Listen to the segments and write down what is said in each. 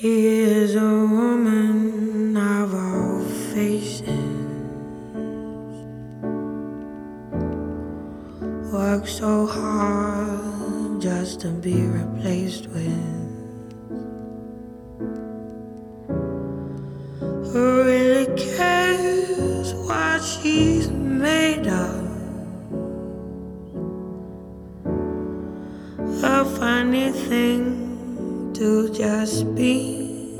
She is a woman of all faces. Works so hard just to be replaced with. Who really cares what she's made of? A funny thing to just be.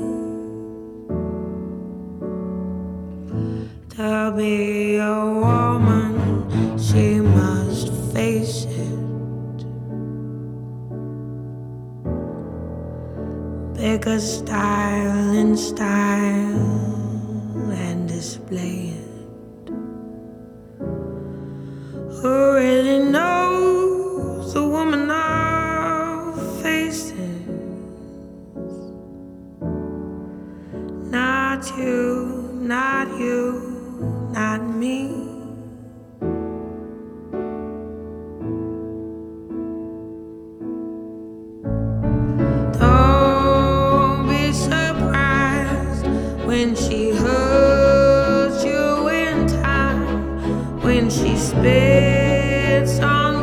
To be a woman, she must face it. Bigger style and style and display it. Who really you, not me. Don't be surprised when she hurts you in time, when she spits on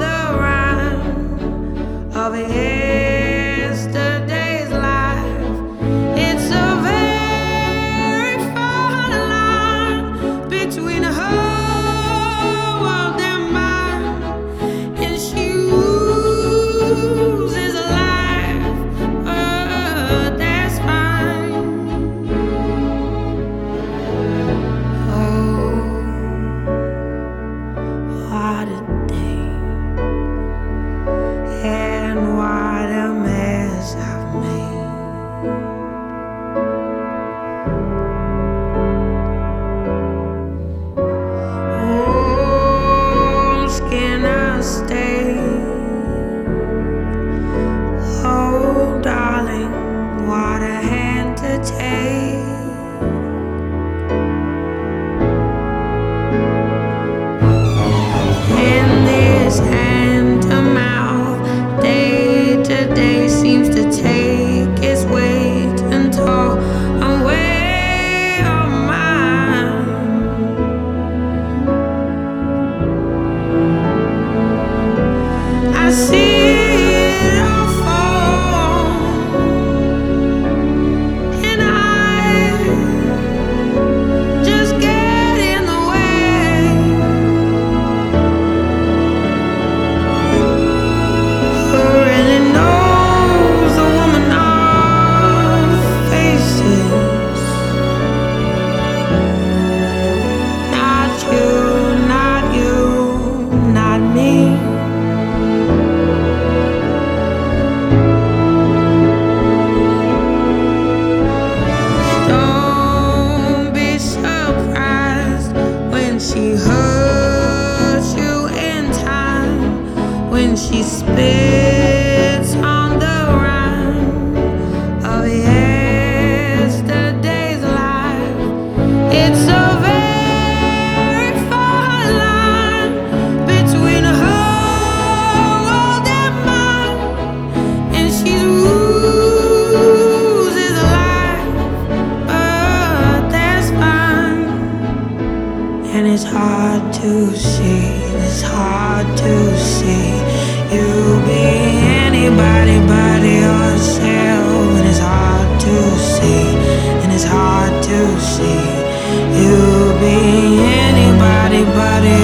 she hurts you in time, when she spits And it's hard to see, it's hard to see you be anybody but yourself. And it's hard to see, and it's hard to see you be anybody but yourself.